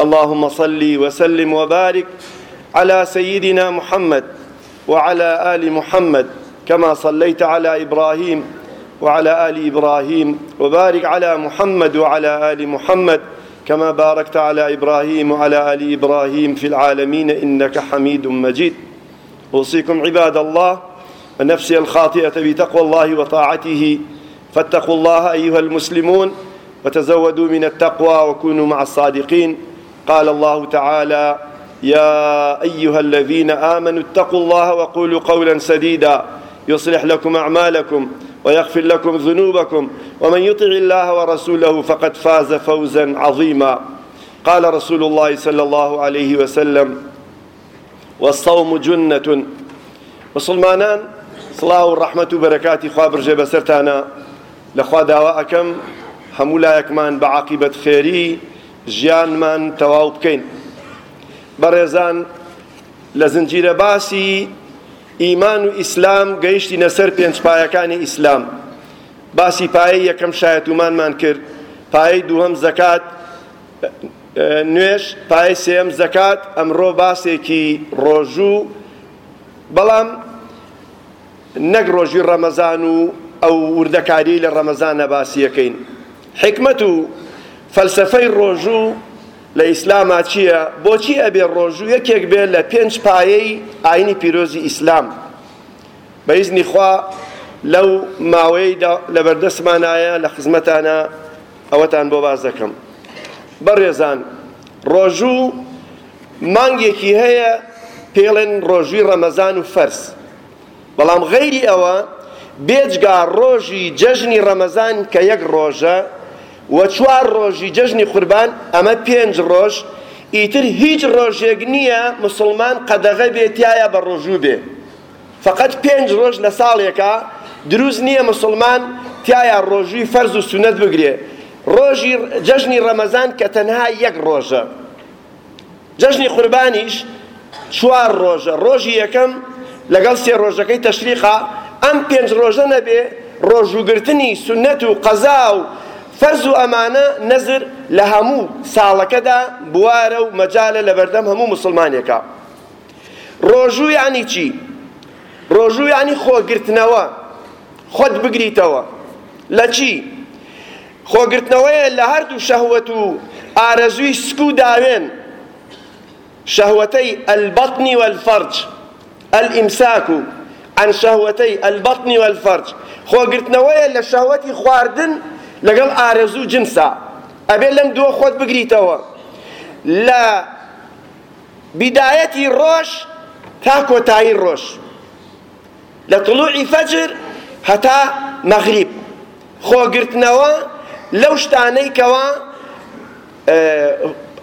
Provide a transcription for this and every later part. اللهم صل وسلم وبارك على سيدنا محمد وعلى آل محمد كما صليت على إبراهيم وعلى آل إبراهيم وبارك على محمد وعلى آل محمد كما باركت على إبراهيم وعلى آل إبراهيم في العالمين إنك حميد مجيد أوصيكم عباد الله ونفسي الخاطئة بتقوى الله وطاعته فاتقوا الله أيها المسلمون وتزودوا من التقوى وكونوا مع الصادقين قال الله تعالى يا أيها الذين آمنوا اتقوا الله وقولوا قولا سديدا يصلح لكم أعمالكم ويغفر لكم ذنوبكم ومن يطع الله ورسوله فقد فاز فوزا عظيما قال رسول الله صلى الله عليه وسلم والصوم جنة مسلمانان صلاة والرحمة وبركاته خابر جيب سرتانا لخوا دعواءكم همولا يكمان بعاقبة خيري ژیانمان تەواو بکەین بەڕێزان لە زنجیرە باسی ئیمان و ئیسلام گەیشتی نەسەر پێنجپایەکانی ئیسلام باسی پایەی یەکەم شایەتومانمان کرد پایەی دووەم زەکات نوێش پایەی سێم زەکات ئەمڕۆ باسێکی ڕۆژوو بەڵام نەک ڕۆژی ڕەمەزان و ئەو وردەکاری لە ڕەمەزانە باسیەکەین حکمت و فەلسفەی ڕۆژوو لە ئیسلاما چییە بۆچی ئەبێ ڕۆژوو یەکێک بێت لە پێنج پایەی ئاینی پیرۆزی ئیسلام بەئیزنی خوا لەو ماوەی لەبەردەستمانایە لە خزمەتانە ئەوەتان بۆ باز دەکەم بەڕێزان ڕۆژوو مانگێکی هەیە پێڵێن ڕۆژوی ڕەمەزان و فەرس بەڵام غەیری ئەوە بێجگا ڕۆژی جەژنی ڕەمەزان کە یەک ڕۆژە و چوار ڕۆژی جەژنی قوربان ئەمە پێنج ڕۆژ ئیتر هیچ ڕۆژێک نییە مسلمان قەدەغە بێتیایە بە ڕۆژوو بێ فقط پێنج ڕۆژ لە ساڵێکە دروست نییە مسلمان تایە ڕۆژووی فەرز و سونەت بگرێ ڕۆژی جەژنی ڕەمەزان کە تەنها یەک ڕۆژە جەژنی قوربانیش چوار ڕۆژە ڕۆژی یەکەم لەگەڵ سێ ڕۆژەکەی تەشریقا ئەم پێنج ڕۆژە نەبێ ڕۆژوگرتنی سنەت و قەزا و فەرز و ئەمانە نەزر لە هەموو ساڵەکەدا بوارە و مەجالە لە بەردەم هەموو مسلمانێکە ڕۆژوو یانی چی؟ ڕۆژوو یانی خۆگرتنەوە خۆت بگریتەوە لە چی؟ خۆگرتنەوەیە لە هەردوو شەهوەت و ئارەزووی سکو داوێن شەهوەتەی ئەلبەتنی وەلفەرج ئەلئیمساک و عن شەهوەتەی ئەلبەتنی وەلفەرج خۆگرتنەوەیە لە شەهوەتی خواردن لەگەڵ ئارەزوو جنسا ئەبێ لەم دو خۆت بگریتەوە لە بدایەتی ڕۆژ تا کۆتایی ڕۆژ لە طلوعی فەجر هەتا مەغریب خۆگرتنەوە لەو شتانەی کەوە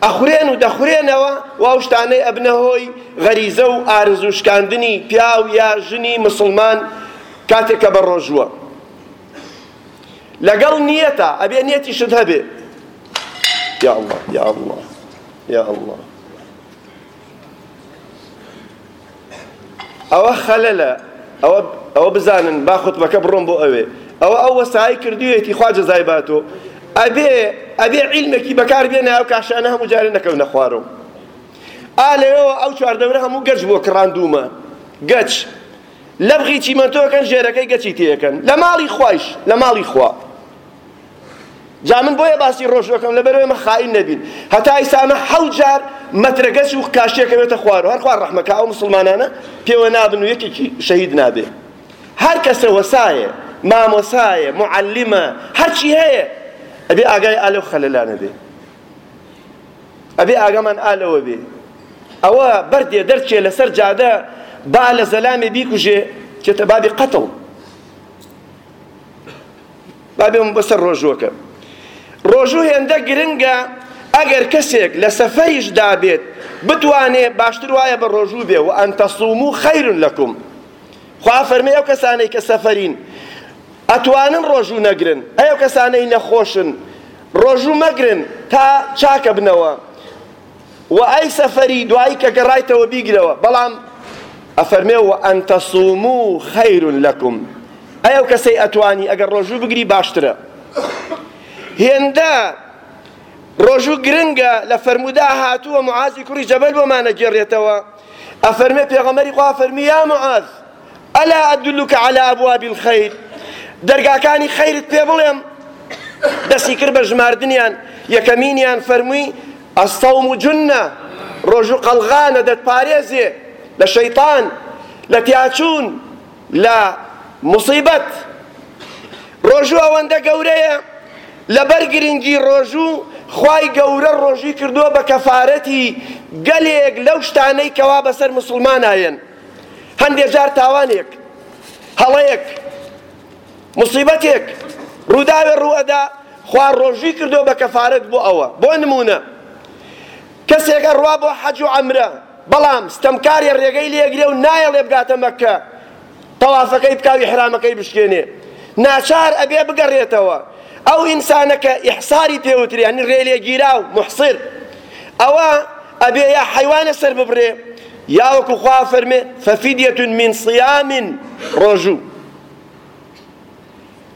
ئەخورێن و دەخورێنەوە واو شتانەی ئەبنەهۆی غەریزە و ئارزوشکاندنی پیا و یا ژنی مسلمان کاتێک کە بە ڕۆژووە لەگەڵ نیەتە ئەبێ نیەتی شت هەبێ یا الله یا الله یا الله ئەوە خەلەلە ئەوە ئەوە بزانن با خوتبەکە بڕۆم بۆ ئەوێ ئەوە ئەو وەسای کردوێتی خواجە زایباتۆ ئەبێ ئەبێ علمێکی بەکار بێنە ئەو کاشانە هەموو جارێ نەکەونە خوارەوە ئا لەوەوە ئەو چواردەورە هەموو گەچ بۆ کڕاندوومە گەچ لەبغی چیمەتۆەکەن ژێرەکەی گەچی تێەکەن لە ماڵی خوایش لە ماڵی خوا جا من بۆیە باسی ڕۆژەکەم لەبەر ئێمە خاین نەبین هەتا ئیسانە حەڵ جار مەترەگەس و کاشتێکە بێتە خوارەوە هەر خوار ڕەحمەکە ئەو مسلمانانە پێوە نابن و یەکێکی شەهید نابێ هەر کەسە وەسایە مامۆسایە معلمە هەرچی هەیە ئەبێ ئاگای ئالە و خەلەلانە بێ ئەبێ ئاگەمان ئالەوە بێ ئەوە بەردێ دەرچێ لەسەر جادە با لە زەلامێ بیکوژێ کێتە بابی قەتڵ بابێ بەسەر ڕۆژوەکە ڕۆژوو هێندە گرنگە ئەگەر کەسێک لە سەفەیش دابێت بتوانێ باشتر وایە بە ڕۆژوو بێ و ئەنتەسووم و خەیرون لەکم خوا فەرمێ ئەو کەسانەی کە سەفەرین ئەتوانن ڕۆژوو نەگرن ئەو کەسانەی نەخۆشن ڕۆژوو مەگرن تا چاکە بنەوە و ئەی سەفەری دوایی کە گەڕایتەوە بیگرەوە بەڵام ئەفەرمێ و ئەنتەسووم و خەیرون لەکم ئەو کەسەی ئەتوانی ئەگەر ڕۆژوو بگری باشترە هێندە ڕۆژوو گرنگە لە فەرمودا هاتووە معازی کوڕی جەبەل بۆمانە گێڕێتەوە ئەفەرمێ پێغەمەری خوا فەرمی یا معاز ئەلا ئەدلوکە عەلا ئەبوابی الخەیر دەرگاکانی خەیرت پێ بڵێم دەستی کرد بە ژماردنیان یەکەمینیان فەرمووی ئەستەوم و جونە ڕۆژوو قەلغانە دەتپارێزێ لە شەیتان لە پیاچوون لە مصیبەت ڕۆژوو ئەوەندە گەورەیە لەبەر گرنگی ڕۆژوو خی گەورە ڕۆژی کردووە بە کەفاەتی گەلێک لەو شتانەی کەوا بەسەر مسلمانایەن هەندێک جار تاوانێک هەڵەیەک مصیبەتێک ڕووداوێ ڕوەدا خوا ڕۆژی کردو بە کەفاارەت بۆ ئەوە بۆ نمونە کەسێکە ڕوا بۆ حەج و ئەمرە بەڵام ستەمکاری ڕێگەی لێگرێ و نایە لێبگاتە مەکە تەوافەکەی بکاوی حرامەکەی بشکێنێ ناچار ئەبێ بگەڕێتەوە ئەو ئینسانەکە ئیحساری پێوتری ینی ڕێلێگیرا و محسر ئەوە ئەبێ یا حیوانە سەر ببرێ یاوەکو خوا فەرمێ فەفیدەتون من سیامین ڕۆژوو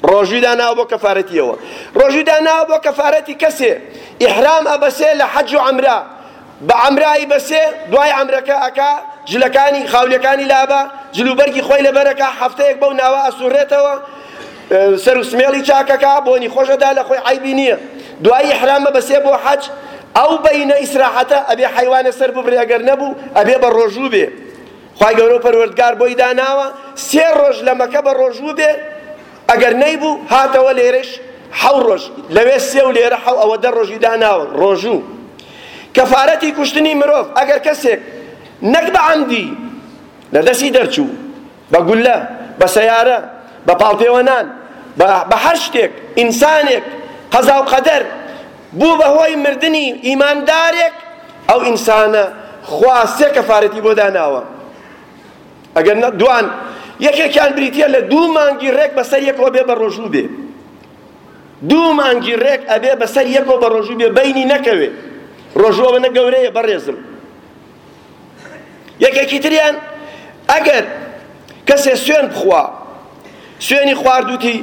ڕۆژیدا ناو بۆ کەفاەتیەوە ڕۆژیدا ناو بۆ کەفاەتی کەسێ ئیحرام ئەبەسێ لە حەج و ئەمرا بە ئەمرایی بەسێ دوای ئەمرەکە ئەکا جلەکانی خاولەکانی لابە جلوبەرگی خۆی لەبەرەکە هەفتەیەک بەو ناوە ئەسوورێتەوە سەر و سمێڵی چاکەکە بۆنی خۆشەدا لە خۆی عیبی نییە دوایی حرامە بەسێ بۆ حەج ئەو بەینە ئیسراحەتە ئەبێ حیوانە سەر ببرێگەر نەبوو ئەبێ بە ڕۆژوو بێ خی گەورە پەروەردگار بۆی داناوە سێ ڕۆژ لە مەکە بە ڕۆژوو بێ ئەگەر نەیبوو هاتەوە لێرش حەو ڕۆژ لەوێ سێ و لێرە حەو ئەوە دە ڕۆژی داناوە ڕۆژوو کەفارەتی کوشتنی مرۆڤ ئەگەر کەسێک نەک بە عەمدی لە دەستی دەرچوو بە گولە بە سەیارە بە پاڵپێوەنان بە هەر شتێک ئینسانێک قەزا و قەدەر بوو بە هۆی مردنی ئیماندارێک ئەو ئینسانە خواستێ کەفارەتی بۆ داناوە ئەگەر دوان یەکێکیان بریتە لە دوو مانگی ڕێک بەسەر یەکەوە بێ بە ڕۆژوو بێ دوو مانگی ڕێک ئەبێ بەسەر یەکەوە بە ڕۆژوو بێ بەینی نەکەوێ ڕۆژوە بە نەگەورەیە بەڕێزم یەکێکی تریان ئەگەر کەسێ سوێن بخوا سوێنی خواردوتی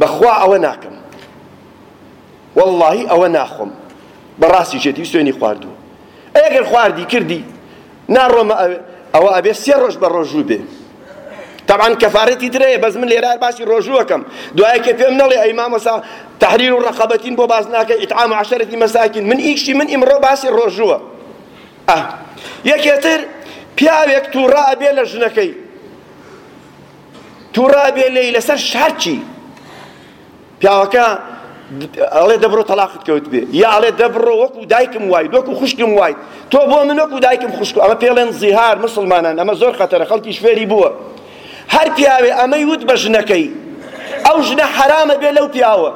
بەخوا ئەوە ناکەم واللهی ئەوە ناخۆم بەڕاستی شێتی سوێنی خواردوو ئەگەر خواردی کردی ناڕۆمە ئەوە ئەبێ سێ ڕۆژ بە ڕۆژوو بێ طبعا کەفارەتی درەیە بەس من لێرە باشی ڕۆژوەکەم دوایەکە پێم نەڵێ ئەی مامۆسا تحریر و ڕقەبەتین بۆ باز ناکە ئیتعام عشەرەتی مەساکین من ئیشی من ئیمڕۆ باسی ڕۆژووە ئەه یەکێتر پیاوێک تووڕە ئەبێ لە ژنەکەی تووڕە بێ لێی لەسەر شارچی پیاوەکە ئەڵێ دەبڕۆ تەلاقت کەوت بێ یا ئەڵێ دەبڕۆ وەکو دایکم وای وەکو خوشکم وای تۆ بۆ من وەکو دایکم خوشک ئەمە پێڵێن زیهار مسلمانان ئەمە زۆر خەتەرە خەڵکی شوێری بووە هەر پیاوێ ئەمەی وت بە ژنەکەی ئەو ژنە حرامە بێ لەو پیاوە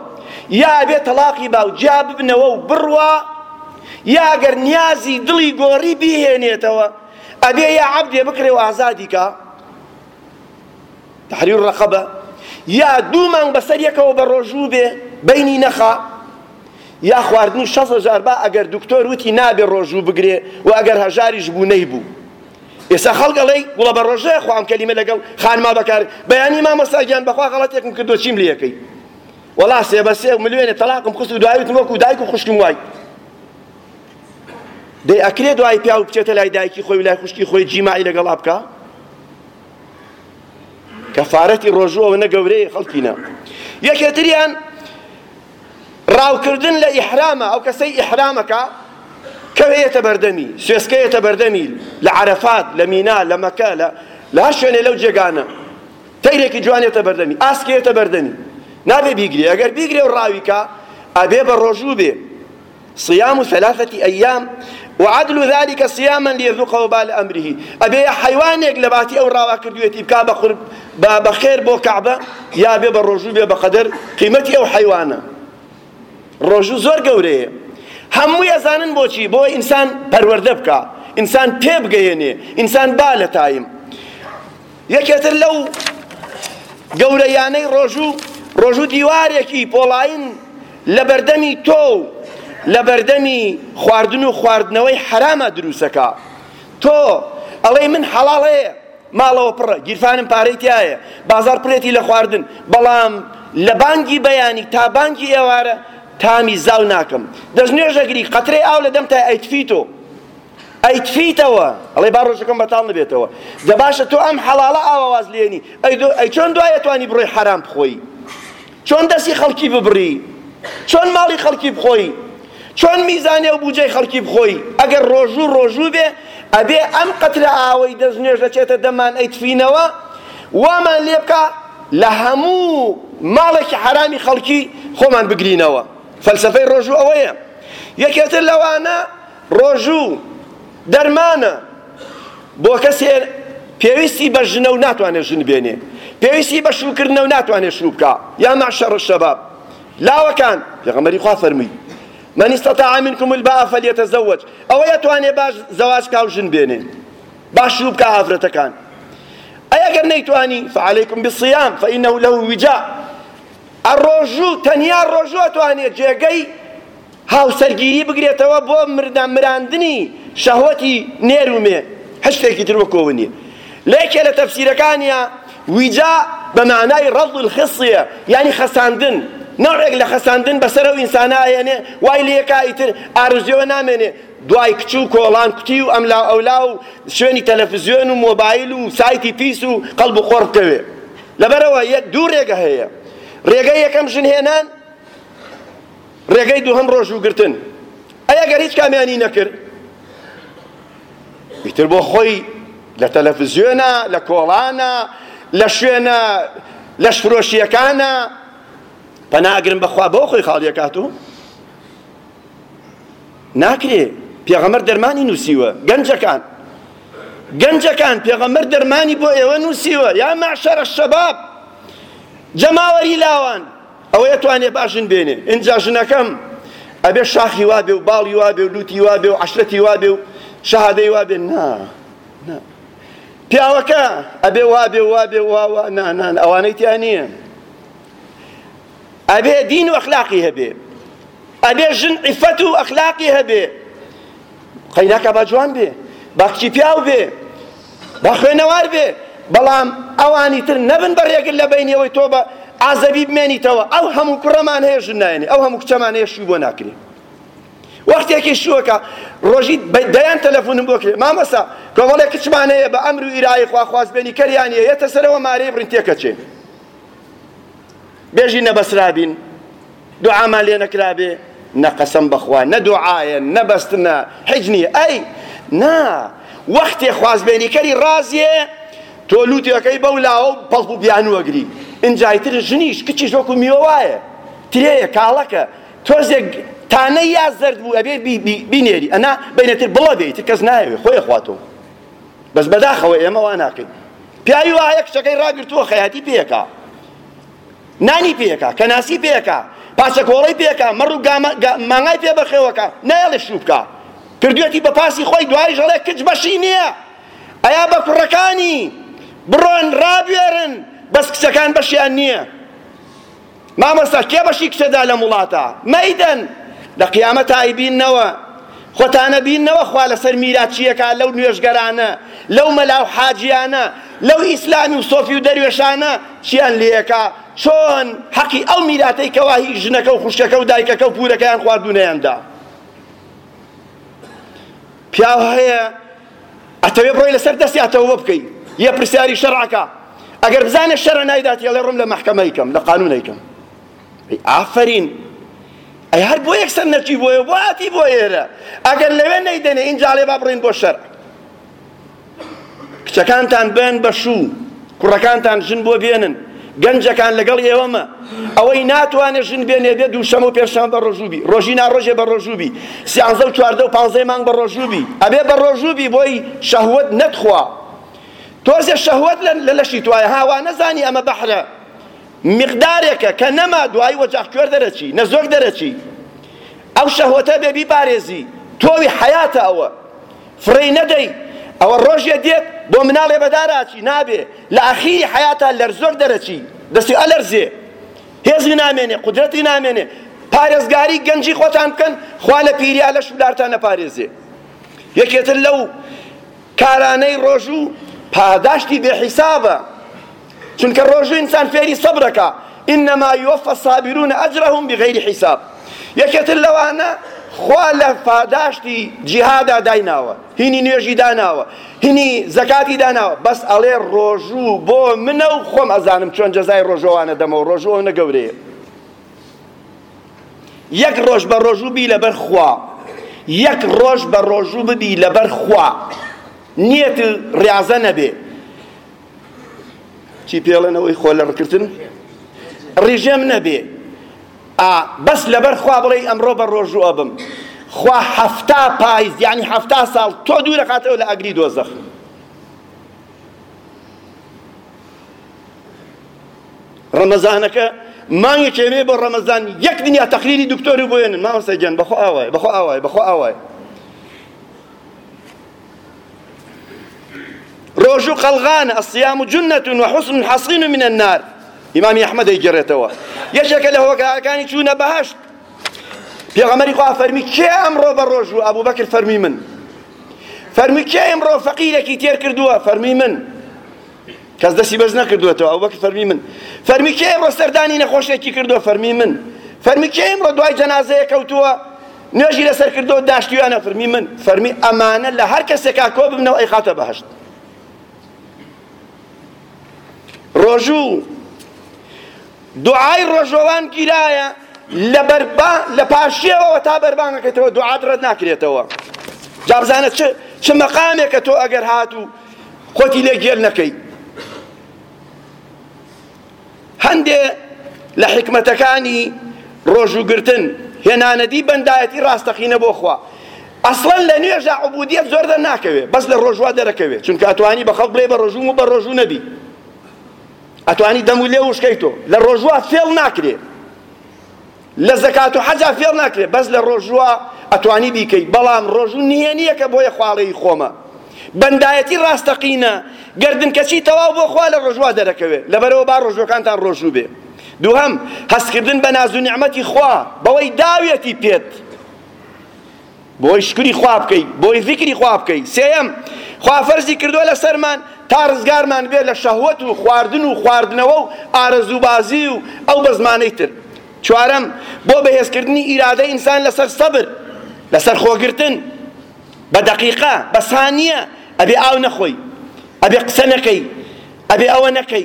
یا بێ تەلاقی باو جیا ببنەوە و بڕوە یا ئەگەر نیازی دڵی گۆڕی بیهێنێتەوە ئەبێ یا عەبدێ بکرێ و ئازادی کا تحریر ڕەقەبە یا دوو مانگ بەسەر یەکەوە بە ڕۆژوو بێ بینی نەخا یا خواردن و شەز هەژار با ئەگەر دکتۆر وتی نابێ ڕۆژوو بگرێ و ئەگەر هەژاریش بوو نەیبوو ئێستا خەڵک ئەڵێ وڵە بە ڕۆژەیە خوام کەلیمە لەگەڵ خانما بەکار بەیانی ما مەساگیان بەخوا غەڵەتێکم کردو چیم لێەکەی وەڵا سێ بە سێ ملیێنێ تەلاقم خست و دوایوتم وەکو دایک و خوشکم وای دەی ئەکرێ دوای پیا و بچێتە لای دایکی خۆی لای خوشکی خۆی جیماعی لەگەڵ ئابکە کەفارەتی ڕۆژوەوە نەگەورەیە خەڵکینە یەکێتریان ڕاوکردن لە ئیحرامە ئەو کەسەی ئیحرامەکە کەوێتە بەردەمی سوێسکەیەتە بەردەمی لە عرەفات لە مینا لە مەکە لە لە شوێنێ لەو جێگانە تەیرێکی جوانێتە بەردەمی ئاسکێتە بەردەمی نابێ بیگری ئەگەر بیگرێ و ڕاویکە ئەبێ بە ڕۆژوو بێ صيام ثلاثة أيام وعدل ذلك صياما ليذوقه بال امره ابي حيوانك لباتي او راوا كردويتي بكا بقرب بخير بو كعبه يا بي بالرجو بي بقدر قيمتي او حيوانه رجو زور گوريه همو يزانن بوچي بو انسان پرورده بكا انسان تيب گيني انسان بالتايم يكتر لو گورياني رجو رجو ديواريكي بولاين لبردمي تو لە بەردەمی خواردن و خواردنەوەی حرامە دروستەکە تۆ ئەڵێ من حەڵاڵەیە ماڵەوە پڕە گیرفانم پارەی تایە بازار پرێتی لە خواردن بەڵام لە بانگی بەیانی تا بانگی ئێوارە تامی زاو ناکەم دەژنێژەگری قەترەی ئاو لە دەم تا ئەیتفیتۆ ئەیتفیتەوە ئەڵێ با ڕۆژەکەم بەتاڵ نبێتەوە دە باشە تۆ ئەم حەڵاڵە ئاواز لێنی ئەی چۆن دوایە توانی بڕۆی حەرام بخۆی چۆن دەستی خەڵکی ببڕی چۆن ماڵی خەڵکی بخۆی چۆن میزانێ و بجێ خەڵکی بخۆی ئەگەر ڕۆژوو ڕۆژوو بێ ئەبێ ئەم قەترە ئاوەی دەستنوێژ دەچێتە دەمان ئەیتفینەوە وامان لێ بکە لە هەموو ماڵێکی حرامی خەڵکی خۆمان بگرینەوە فەلسفەی ڕۆژوو ئەوەیە یەکێتر لەوانە ڕۆژوو دەرمانە بۆ کەسێ پێویستی بە ژنە و ناتوانێت ژن بێنێ پێویستی بە شوکردنە و ناتوانێت شوو بکە یا ماشەڕ شەباب لاوەکان پێغەمەری خوا فەرمووی من استطاع منكم الباء فليتزوج او يتواني باش زواج كاوجن بينين باش شوب كافرته كان اي اگر نيتواني فعليكم بالصيام فانه له وجاء الرجو تنيا الرجو تواني جيغي هاو سرگيري بگريتوا بو مردان مراندني شهوتي نيرومي هشتكي تروكوني لكن لتفسير كان يا وجاء بمعنى رض الخصيه يعني خساندن نەڕێک لە خەساندن بەسەر ئەو ئینسانایەنێ وای لەکایتر ئارزیۆ نامێنێ دوای کچ و کۆڵان کوتی و ئەملا ئەولا و شوێنی تەلەفزیۆن و مۆبایل و سایتی تیس و قەڵب و خۆڕ بکەوێ لەبەرەوە یەک دوو ڕێگە هەیە ڕێگەی یەکەم ژنهێنان ڕێگەی دووهم ڕۆژ و گرتن ئەگەر هیچ کامیانی نەکرد ئیتر بۆ خۆی لە تەلەفزیۆنە لە کۆڵانە لە شوێنە لە شفرۆشیەکانە پەناگرن بەخوا بۆ خۆی خاڵیەکات و ناکرێ پێغەمەر دەرمانی نووسیوە گەنجەکان گەنجەکان پێغەمەر دەرمانی بۆ ئێوە نووسیوە یا ماشەرە شەباب جەماوەری لاوان ئەوە ئەتوانێ باشن بێنێ ئینجا ژنەکەم ئەبێ شاخی وا بێ و باڵی وا بێ و لوتی وا بێ و عشرەتی وا بێ و شەهادەی وا بێ نا پیاوەکە ئەبێ وا بێ وا بێ وا وا نانان ئەوانەی تیان نییە ئەبێ دین و ئەخلاقی هەبێ ئەبێ ژن عیفەت و ئەخلاقی هەبێ قەیناکە با جوان بێ با کچی پیاو بێ با خوێنەوار بێ بەڵام ئەوانی تر نەبن بە ڕێگر لە بینەوەی تۆ بە ئازەبی بمێنیتەوە ئەو هەموو کوڕەمان هەیە ژن نایێنێ ئەو هەموو کچەمان هەیە شووی بۆ ناکرێ وەختێکی شووەکە ڕۆژی دەیان تەلەفۆنم بۆ کرێ مامەسا کۆمەڵێ کچمان هەیە بە ئەمر و ئیرایی خواخوازبێنی کەریانە یەتە سەرەوە مارەی بڕین تێکەچێن بێژی نەبەسرابین دوعامان لێ نەکرابێ نەقەسم بەخوا نەدوعاە نەبەستنە حیج نییە ئەی نا وەختێ خوازبێنیکەری ڕازیە تۆ لوتیەکەی بەو لاوە پەڵ و بیانوەگری ئنجایتر ژنیش کچی زۆکو میوەوایە ترەیە کاڵەکە تۆزێک تانە یا زرد بوو ئەبێ بینێری ئەنا بینێتتر بڵە بێت کەس نایوێ خۆی خواتەوە بەس بەداخەوە ئێمە وا ناکەین پیاوی وایە کچەکەی ڕاگرتووە خەیاتی پێکە نانی پێیەکە کەناسی پێیەکە پاسە کۆڵی پێەکە مەڕ و مانگای پێ بەخێوەکە نایڵێ شووبکە کردوێتی بە پاسی خۆی دواری ژەڵێ کچ بەشی نییە ئەیا بە کوڕەکانی بڕۆن ڕابێرن بەس کچەکان بەشیان نییە مامەستا کێ بەشی کچەدا لە وڵاتە مەیدەن لە قیامە تایبینەوە خۆتانە بینەوە خوا لەسەر میراچیەکە لەو نوێژگەرانە لەو مەلاو حاجیانە لەو ئیسلامی و سۆفی و دەروێشانە چیان لێەکە چۆن حەقی ئەو میراتەی کەوا هیچ ژنەکە و خوشکەکە و دایکەکە و پورەکەیان خواردونەیاندا پیاو هەیە ئەتەوێ بڕۆی لەسەر دەستیاتەوە بۆ بکەین یە پرسیاری شەڕعەکە ئەگەر بزانێ شەڕە نایدات یەڵێ ڕم لە مەحکەمەیکەم لە قانونەیکەم ئافرین ئەی هەر بۆ یەک سەر نەچی بۆیە واتی بۆ ئێرە ئەگەر لەوێ نەیدەنێ ئینجاڵێ با بڕین بۆ شەڕ کچەکانتان بێن بە شوو کوڕەکانتان ژن بۆ بێنن گەنجەکان لەگەڵ ئێوەمە ئەوەی ناتوانێژن بێنێ بێ دووشەمە و پێشەمە بە ڕۆژوبی ڕۆژینا ڕۆژێ بە ڕۆژوبی سیانزە و چواردە و پانزەیمان بە ڕۆژوبی ئەبێ بە ڕۆژوبی بۆی شەهوت نەتخوا تۆزێ شەهوت لە لەشی توایە هاوا نەزانی ئەمە بەحرە مقدارێکە کە نەما دوایی وەجاخکوێر دەرەچی نەزۆک دەرەچی ئەو شەهوتە بێبی پارێزی تۆوی حیاتە ئەوە فڕی نەدەی ئەوە ڕۆژێ دێت بۆ مناڵێ بەداراچی نابێ لە ئەخیری حیاتا لەرزۆر دەرەچی دەستی ئەلەرزێ هێزی نامێنێ قدرەتی نامێنێ پارێزگاری گەنجی خۆتان بکەن خوا لە پیری ئالە شولارتان نەپارێزێ یەکێتر لەو کارانەی ڕۆژوو پاداشتی بێحیسابە چونکە ڕۆژوو ئینسان فێری سەبرەکە ئینەما یوفە سابیرون ئەجرەهم بغەیری حیساب یەکێتر لەوانە خوا لە پاداشتی جیهادا دایناوە هینی نوێژی داناوە هینی زەکاتی داناوە بەس ئەڵێ ڕۆژوو بۆ منە و خۆم ئەزانم چۆن جەزای ڕۆژەوانە دەمەوە ڕۆژوە نەگەورەیە یەک ڕۆژ بە ڕۆژوو بی لەبەر خوا یەک ڕۆژ بە ڕۆژوو ببی لەبەر خوا نیەت ڕازە نەبێ چی پێڵێنەوەی خۆ لە ڕکردن ڕژێم نەبێ بەس لەبەر خوا بڵێ ئەمڕۆ بە ڕۆژوە بم خوا هەفتا پایز یعنی هەفتا ساڵ تۆ دوو دەخاتەوە لە ئەگری دۆزەخ ڕەمەزانەکە مانگێکێ مێ بۆ ڕەمەزان یەک دنیا تەقلیری دکتۆری بۆێنن ماوەسە گەن بەخۆ ئاوای بەخۆ ئاوای بەخۆ ئاوای ڕۆژ و قەلغانە ئەسیام جنة وحسن حەسین من النار ئیمامی ئەحمەدەی گەڕێتەوە یەشێکە لە هۆگاهەکانی چوونە بەهشت پێغەمەری خوا فەرمی کێ ئەمڕۆ بە ڕۆژ و ئابوبەکر فەرمی من فەرمی کێ ئەمڕۆ فەقیرێکی تێر کردووە فەرمی من کەس دەستی بەرز نەکردوێتەوە ئابوبەکر فەرمی من فەرمی کێ ئەمڕۆ سەردانی نەخۆشێکی کردووە فەرمی من فەرمی کێ ئەمڕۆ دوای جەنازەیە کەوتووە نوێژی لەسەر کردو داشتیوانە فەرمی من فەرمی ئەمانە لە هەر کەسێکا کۆ ببنەوە ئەی خاتە بەهشت ڕۆژوو دوعای ڕۆژۆوان گیرایە لە بەربا لە پاشیەوە تا بەربانەکەتەوە دوعات ڕەت ناکرێتەوە جا بزانە چ مەقامێکە تۆ ئەگەر هاتوو خۆتی لێ گێل نەکەی هەندێ لە حکمەتەکانی ڕۆژوگرتن هێنانەدی بەندایەتی ڕاستەقینە بۆ خوا ئەسڵەن لە نوێژە عبودیەت زۆر دەرناکەوێ بەس لە ڕۆژوا دەرەکەوێ چونکە ئەتوانی بە خەڵ بڵێ بە ڕۆژوم و بە ڕۆژوو نەبی ئەتوانی دەم و لێ وشکەی تۆ لە ڕۆژوە فێڵ ناکرێ لە زەکات و حەجا فێڵ ناکرێ بەس لە ڕۆژوە ئەتوانی بیکەیت بەڵام ڕۆژوو نییە نییە کە بۆیە خواڵەی خۆمە بەندایەتی ڕاستەقینە گردن کەچی تەواو بۆ خوا لە ڕۆژوا دەرەکەوێت لەبەرەوە با ڕۆژەکانتان ڕۆژوو بێ دووهم هەستکردن بە ناز و نیعمەتی خوا بەوەی داوێتی پێت بۆی شکری خوا بکەیت بۆی ذیکری خوا بکەیت سێم خوافەرزی کردووە لە سەرمان تا ڕزگارمان بێت لە شەهوەت و خواردن و خواردنەوە و ئارەزوبازی و ئەو بە زمانەی تر چوارەم بۆ بەهێزکردنی ئیرادەی ئینسان لەسەر سەبر لەسەر خۆگرتن بە دەقیقە بە سانیە ئەبێ ئاو نەخۆی ئەبێ قسە نەکەی ئەبێ ئەوە نەکەی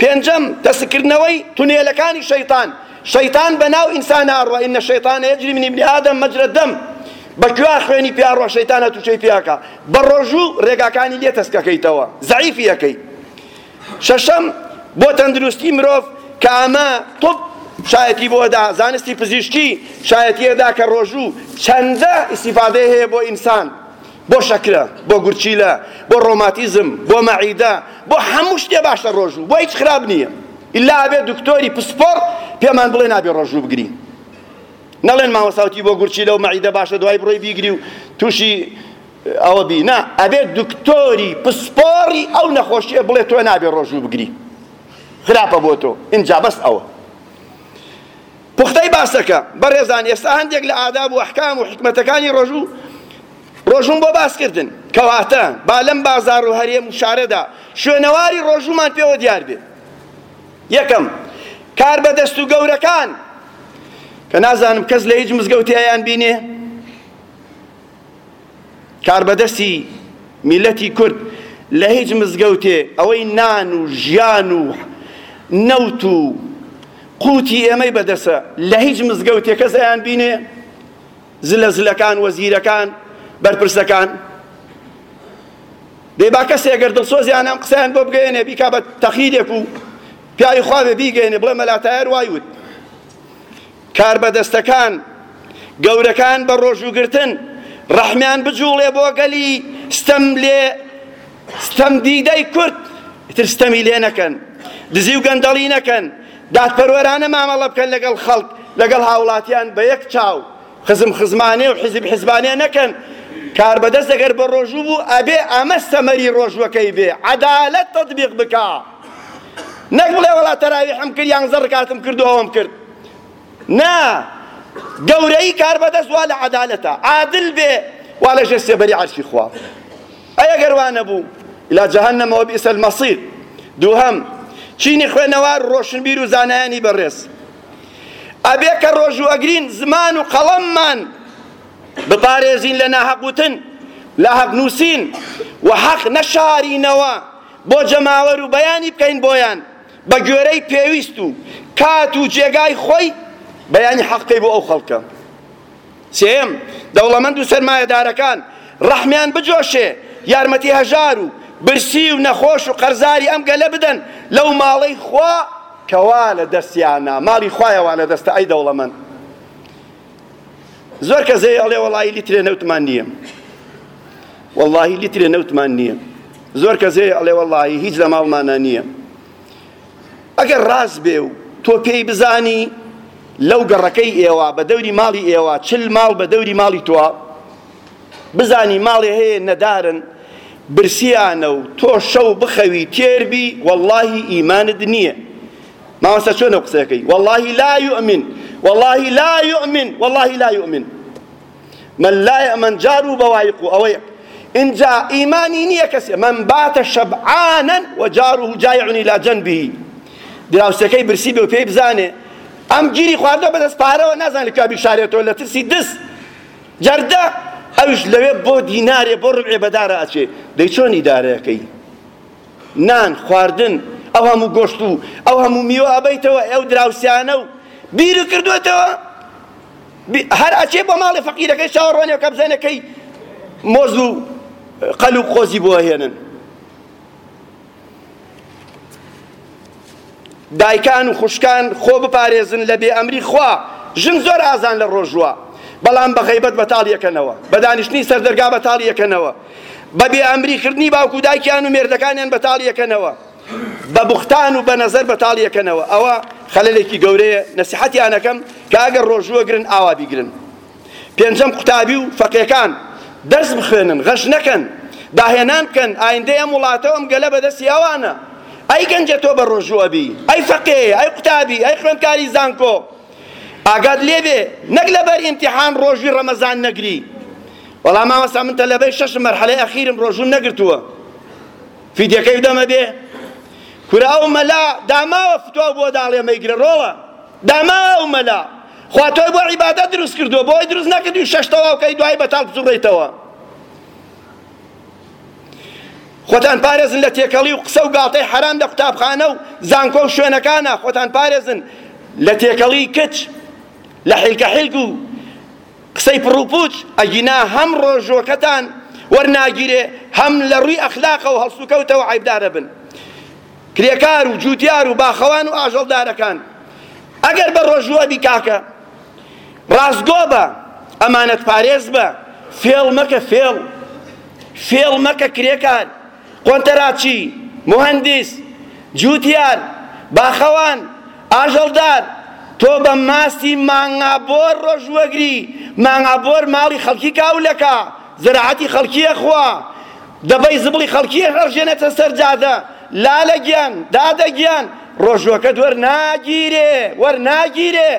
پێنجەم دەستکردنەوەی تونێلەکانی شەیتان شەیتان بەناو ئینسان ئاڕوە ئینە شەیتان یەجری من ئیبنی ئادەم مەجرە دەم بەکوێ خوێنی پیا ڕۆشەیتانە تووچەی پیاکە بە ڕۆژوو ڕێگاکانی لێ تەسکەکەیتەوە زعیفی یەکەی شەشەم بۆ تەندروستی مرۆڤ کە ئەمە تۆپ شایەتی بۆدا زانستی پزیشکی شایەتیەدا کە ڕۆژوو چەندە ئیسیفادەی هەیە بۆ ئینسان بۆ شەکرە بۆ گورچیلە بۆ ڕۆماتیزم بۆ مەعیدا بۆ هەموو شتێ باشە ڕۆژوو بۆ هیچ خراب نییە ئللا ئەبێ دکتۆری پسپۆر پێمان بڵێ نابێ ڕۆژوو بگرین نەڵێن ماوەساوتی بۆ گورچی لەو مەعیدە باشە دوای بڕۆی بیگری و تووشی ئەوە بینا ئەبێت دکتۆری پسپۆری ئەو نەخۆشیە بڵێ تۆ نابێ ڕۆژوو بگری خراپە بۆ تۆ اینجا بەس ئەوە پوختەی باسەکە بەڕێزان ئێستا هەندێک لە ئاداب و ئەحکام و حکمەتەکانی ڕۆژوو ڕۆژوم بۆ باسکردن کەواتە با لەم بازار و هەرێم و شارەدا شوێنەواری ڕۆژوومان پێوە دیار بێت یەکەم کار بە دەست و گەورەکان کە نازانم کەس لە هیچ مزگەوتیان بینێ کاربەدەستی میلەتی کورد لە هیچ مزگەوتێ ئەوەی نان و ژیان و نەوت و قوتی ئێمەی بەدەسە لە هیچ مزگەوتێ کەس ئەیان بینێ زلە زلەکان وەزیرەکان بەرپرسەکان دەی با کەسێ ئەگەر دڵسۆزیان ئەم قسەیان بۆ بگەێنێ بیکا بە تەخیرێک و پیاوی خوا بێ بیگەێنێ بڵێ مەلاتایەر وایوت کاربەدەستەکان گەورەکان بە ڕۆژوگرتن ڕەحمیان بجوڵێ بۆ گەلی ستەم لێ ستەم دیدەی کورد تر ستەمی لێ نەکەن دزی و گەندەڵی نەکەن دادپەروەرانە مامەڵە بکەن لەگەڵ خەڵک لەگەڵ هاوڵاتیان بە یەک چاو خزم خزمانێ و حزب حزبانێ نەکەن کار بەدەست ئەگەر بە ڕۆژوو بوو ئەبێ ئەمە سەمەری ڕۆژوەکەی بێ عەدالەت تەطبیق بکا نەک بڵێ وڵات تەراویحم کرد یان زەڕ کاتم کرد و ئەوم کرد نا گەورەی کار بەدەست وا لە عەدالەتە عادل بێ وا لەژێر سێبەری عەرشی خوا ئەگەر وا نەبوو إلى جهنم وبئس المصير دوهم چینی خوێنەوار ڕۆشنبیر و زانایانی بەڕێز ئەبێ کە ڕۆژ و ئەگرین زمان و قەڵەممان بپارێزین لە ناحەقوتن لە حەقنووسین و حەق نەشارینەوە بۆ جەماوەر و بەیانی بکەین بۆیان بە گوێرەی پێویست و کات و جێگای خۆی بەیانی حەقی بۆ ئەو خەڵکە سێم دەوڵەمەند و سەرمایەدارەکان ڕەحمیان بجۆشێ یارمەتی هەژار و برسی و نەخۆش و قەرزاری ئەم گەلە بدەن لەو ماڵەی خوا کەوا لە دەستیانە ماڵی خوایەوە لە دەستە ئەی دەوڵەمەند زۆر کە زەی ئەڵێ وەڵی لیترێ نەوتمان نییە وەڵی لیترێ نەوتمان نییە زۆر کە زەی ئەڵێ وەڵی هیچ لە ماڵمانە نییە ئەگەر ڕاست بێ و تۆ پێی بزانی لەو گەڕەکەی ئێوە بە دەوری ماڵی ئێوە چل ماڵ بە دەوری ماڵی توە بزانی ماڵێ هەیە نەدارن برسیانە و تۆ شەو بخەوی تێربی واللهی ئیمانت نییە ماوەستا چۆنە قسەکەی واللهی لا يؤمن واللهی لا يؤمن واللهی لا يؤمن من لا يأمن جاره بوايقه أو إنجا إيماني نية كسي من بات شبعانا وجاره جائع إلى جنبه دراوسەکەی برسی بێ و پێی بزانێ ئەم گیری خواردەوە بەدەست پارەوە نازان لە کابی شارێتەوە لە ترسی دەست جەردە ئەوش لەوێ بۆ دینارێ بۆ ڕبعێ بەدارە ئەچێ دەی چۆن ئیدارەکەی نان خواردن ئەو هەموو گۆشت و ئەو هەموو میوە ئەبەیتەوە ئەو دراوسیانە و بیر کردوێتەوە هەر ئەچێ بۆ ماڵی فەقیرەکەی چاوەڕوانەوە کە بزانەکەی مۆز و قەل و قۆزی بۆ هێنن دایکان و خوشکان خۆ بپارێزن لە بێ ئەمری خوا ژن زۆر ئازان لە ڕۆژوە بەڵام بە غەیبەت بەتاڵیەکەنەوە بە دانیشتنی سەردەرگا بەتاڵیەکەنەوە بە بێ ئەمریکردنی باوکو دایکیان و مێردەکانیان بەتاڵیەکەنەوە بە بوختان و بە نەزەر بەتاڵیەکەنەوە ئەوە خەلەلێکی گەورەیە نەسیحەتیانەکەم کە ئەگەر ڕۆژوە گرن ئاوا بیگرن پێنجەم قوتابی و فەقیەکان دەست بخوێنن غەش نەکەن داهێنان بکەن ئایندەیە وڵاتەوەم گەلە بەدەستی ئەوانە ئەی گەنجە تۆ بە ڕۆژوەبی ئەی فەقێ ئەی قوتابی ئەی خوێندکاری زانکۆ ئاگات لێبێ نەک لەبەر ئیمتیحان ڕۆژی ڕەمەزان نەگری وەڵام مامەسا من تەلەبەی شەش مەرحەلەی ئەخیرم ڕۆژوم نەگرتووە فیدەکەی بدەمە بێ کورا ئەو مەلا داماوە فتووە بۆ داڵێ مەیگرڕۆوە داماوە ئەو مەلا خواتۆی بۆ عیبادە دروست کردووە بۆی دروست نەکردی شەشتەوە و کەی دوای بەتاڵ بزوڕێتەوە خۆتان پارێزن لە تێکەڵی و قسە و گاڵتەی حەرام لە قوتابخانە و زانکۆ و شوێنەکانە خۆتان پارێزن لە تێکەڵی کچ لە حیلکە حیلک و قسەی پڕوپوچ ئەگینا هەم ڕۆژۆکەتان وەرناگیرێ هەم لە ڕووی ئەخلاقە و هەڵسوکەوتەوە عیبدارە بن کرێکار و جوتیار و باخەوان و ئاژەڵدارەکان ئەگەر بە ڕۆژوە بیکاکە ڕاستگۆ بە ئەمانەت پارێز بە فێڵ مەکە فێڵ فێڵ مەکە کرێکار قۆنتەراچی مهندس جووتیان باخەوان ئاژەڵدار تۆ بە ماستی مانگابۆر ڕۆژوەگری مانگابۆر ماڵی خەڵکی کاولەکە زراعەتی خەڵکیە خوا دەبەی زبڵی خەڵکیە هەڕژێنێتە سەر جادە لالە گیان دادە گیان ڕۆژوەکە دوەر ناگیرێ وەرناگیرێ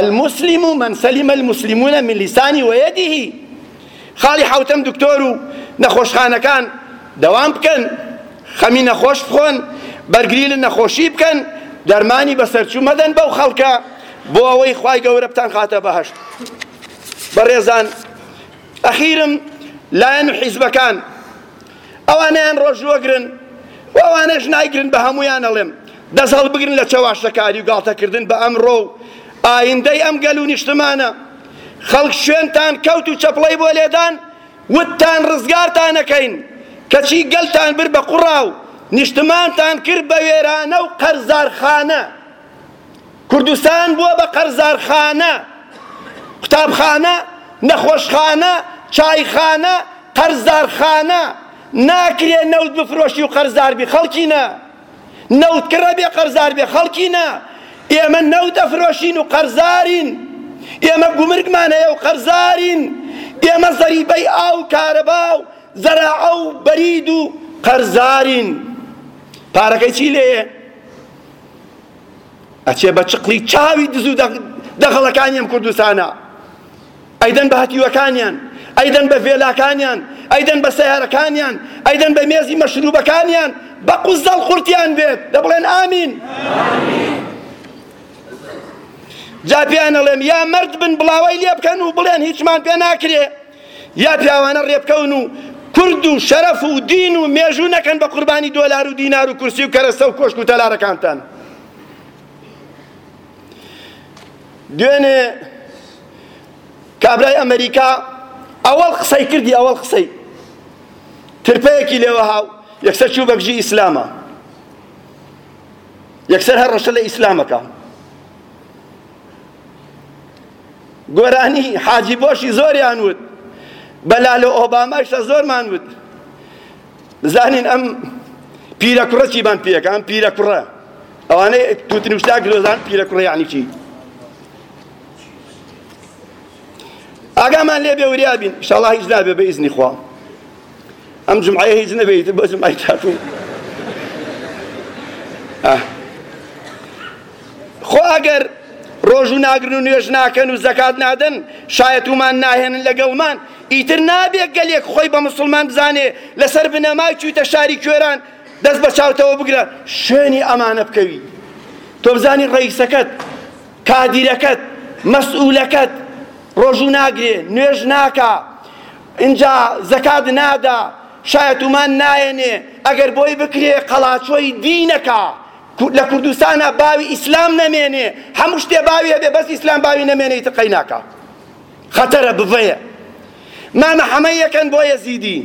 المسلم من سلم المسلمون من لساني ويده خالي حوتم دكتور نەخۆشخانەکان دەوام بکەن خەمی نەخۆش بخۆن بەرگری لە نەخۆشی بکەن دەرمانی بەسەرچوو مەدەن بەو خەڵکە بۆ ئەوەی خی گەورەتان خاتە بەهشت بەڕێزان ئەخیرم لایەن و حیزبەکان ئەوانیان ڕۆژوەگرن ئەوانەش نایگرن بە هەمویان ئەڵێم دەسەڵ بگرن لە چەواشتەکاری و گاڵتەکردن بە ئەمڕۆ و ئایندەی ئەم گەل و نیشتمانە خەڵک شوێنتان کەوت و چەپڵی بۆ لێدان وتان ڕزگارتانەکەین کەچی گەلتان بر بە قوڕاو نیشتمانتان کرد بە وێرانە و قەرزارخانە کوردستان بووە بە قەرزارخانە قوتابخانە نەخۆشخانە چایخانە قەرزارخانە ناکرێ نەوت بفرۆشی و قەرزار بی خەڵکی نە نەوت کڕە بێ قەرزار بێ خەڵکی نە ئێمە نەوت ئەفرۆشین و قەرزارین ئێمە گومرگمان هەیە و قەرزارین ئێمە زەریبەی ئاو کارەبا و زەراعە و بەرید و قەرزارین پارەکەی چی لێیە ئەچێ بە چقلی چاوی دزوو دەخەڵەکانیان کوردستانە ئەیدەن بە هەتیوەکانیان ئەیدەن بە فێلاکانیان ئەیدەن بە سەیارەکانیان ئەیدەن بە مێزی مەشروبەکانیان بە قوزەڵ قورتیان بێت دەبڵێن ئامین ئامین جا پیانەڵێم یا مرد بن بڵاوی لێ بکەن و بڵێن هیچمان پێ ناکرێ یا پیاوانە ڕێبکەون و کورد و شەرەف و دین و مێژوو نەکەن بە قوربانی دۆلار و دینار و کورسی و کەرەستە و کۆشت و تەلارەکانتان دوێنێ کابرای ئەمریکا ئەوەڵ قسەی کردی ئەوەڵ قسەی ترپەیەکی لێوە هاو یەکسەر چوو بەگژی ئیسلامە یەکسەر هەر ڕەشە لە ئیسلامەکە گۆرانی حاجی بۆشی زۆریان وت بەلا لە ئۆباماشتا زۆرمان وت بزانین ئەم پیرە کوڕە چیبان پێەکە ئەم پیرە کوڕە ئەوانەی توتنیشتا گلۆزان پیرە کوڕە یعنی چی ئاگامان لێ بێ وریا بین شڵا هیچ نابێ بە ئیزنی خوا ئەم جمعایە هیچ نەبێت بۆ جمعای تاکو خۆ ئەگەر ڕۆژ و ناگرن و نوێژ ناکەن و زەکات نادەن شایەت ومان ناهێنن لەگەڵمان ئیتر نابێت گەلێک خۆی بە مسلمان بزانێ لەسەر بنەمای چوویتە شاری کوێران دەست بە چاوتەوە بگرە شوێنی ئەمانە بکەوی تۆ بزانی ڕئیسەکەت کادیرەکەت مەسئولەکەت ڕۆژ و ناگرێ نوێژ ناکا اینجا زەکات نادا شایەت ومان نایەنێ ئەگەر بۆی بکرێ قەڵاچۆی دینەکە لە کوردستانە باوی ئیسلام نەمێنێ هەموو شتێ باوی هەبێ بەس ئیسلام باوی نەمێنێ تقەی ناکا خەتەرە بڤەیە مامە حەمە یەکەن بۆ یەزیدی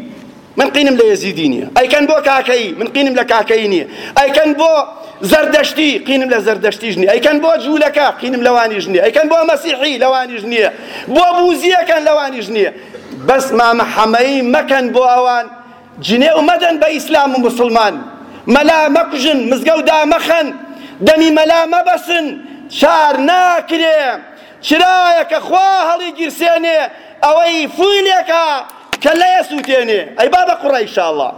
من قینم لە یەزیدی نییە ئەیکەن بۆ کاکەی من قینم لە کاکەی نییە ئەیکەن بۆ زەردەشتی قینم لە زەردەشتیش نییە ئەیکەن بۆ جوولەکە قینم لەوانیش نییە ئەیکەن بۆ مەسیحی لەوانیش نییە بۆ بوزیەکەن لەوانیش نییە بەس مامە حەمەی مەکەن بۆ ئەوان جنێ و مەدەن بە ئیسلام و مسلمان مەلا مەقژن مزگەودا مەخەن دەمی مەلا مەبەسن چار ناکرێ چرایەکە خوا هەڵی گیرسێنێ ئەوەی فولێکە کە لە سووتێنێ ئەی بابە قوڕی شاءڵە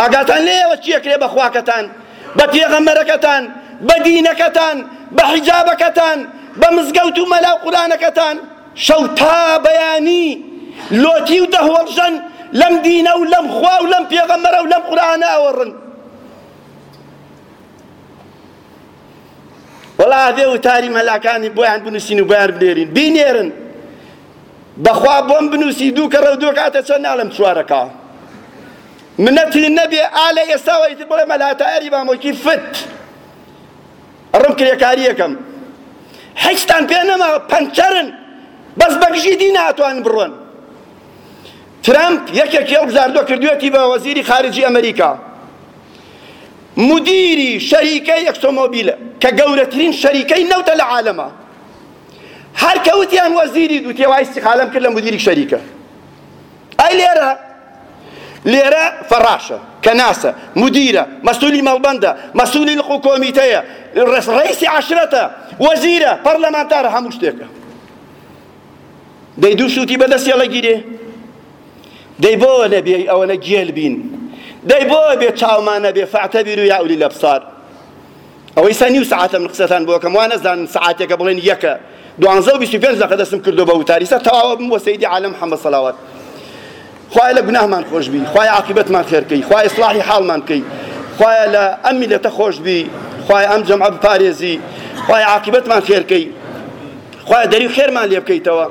ئاگاتان لێوە چیەکرێ بە خواکەتان بە پێغەمەرەکەتان بە دینەکەتان بە حیجابەکەتان بە مزگەوت و مەلا قورانەکەتان شەو تا بەیانی لۆتی و دەهوەڵژەن لەم دینە و لەم خوا و لەم پێغەمەرە و لەم قورانە ئەوەڕن وەڵا ئەبێ و تاری مەلاکانی بۆیان بنووسین و بۆیان بنێرین بینێرن بەخوا بۆم بنووسی دوو کەڕە و دوو کاتە چۆن ناڵم چوارەکە منەتی نەبێ ئالە ئێستاوەی تر بڵێ مەلاتایری بامۆکی فت ڕم کرێکاریەکەم هیچتان پێ نەما پەنچەرن بەس بەگژی دی ناتوان بڕۆن ترامپ یەکێک یەڵ بزاردۆ کردوێتی بە وەزیری خارجی ئەمریکا مدیری شەریکەی ئەکسۆمۆبیلە کە گەورەترین شەریکەی نەوتە لە عالەما هەر کەوتیان وەزیری دوتێ وای استیقالەم کرد لە مدیری شەریکە ئەی لێرە لێرە فەڕاشە کەناسە مدیرە مەسوولی مەڵبەندە مەسوولی لقو کۆمیتەیە ڕیسی عشرەتە وەزیرە پەرلەمانتارە هەموو شتێکە دەی دوو سووتی بەدەستێڵە گیرێ دەی بۆ لەبێ ئەوەنە گێل بین دەی بۆ بێ چاومانە بێ فەعتەبیر و یا ئولی لەبسار ئەوەی سا نیو سعاتە من قسەتان بۆکەم وا نەزانم سعاتێکە بڵێن یەکە دوانزە و بیست و پێنج دەقە دەستم کردو بە وتاریسە تەواوە بم بۆ سەیدی عالم محەممەد سەلاوات خوای لە گوناهمان خۆش بی خوای عاقبەتمان خێرکەی خوای ئیسلاحی حاڵمان بکەی خوایە لە ئەم میلەتە خۆش بی خوای ئەم جەمعە بپارێزی خوای عاقبەتمان خێرکەی خوای دەری خێرمان لێ بکەیتەوە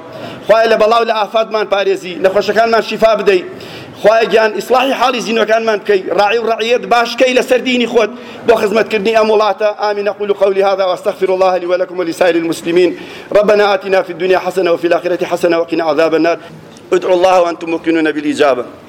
خوای لە بەڵاو لە ئافاتمان پارێزی نەخۆشەکانمان شیفا بدەیت خۆیان ئیسلاحی حاڵی زیینەکانمان بکەی ڕاعی و ڕعیت باشکەی لە سەردینی خۆت بۆ خزمەتکردنی ئەم وڵاتە ئامین نەقول قولي هذا واستغفر الله لي ولكم ولسائر المسلمين ربنا آتنا في الدنيا حسنة وفي الآخرة حسنة وقنا عذاب النار ادعوا الله وأنتم موقنون بالإجابة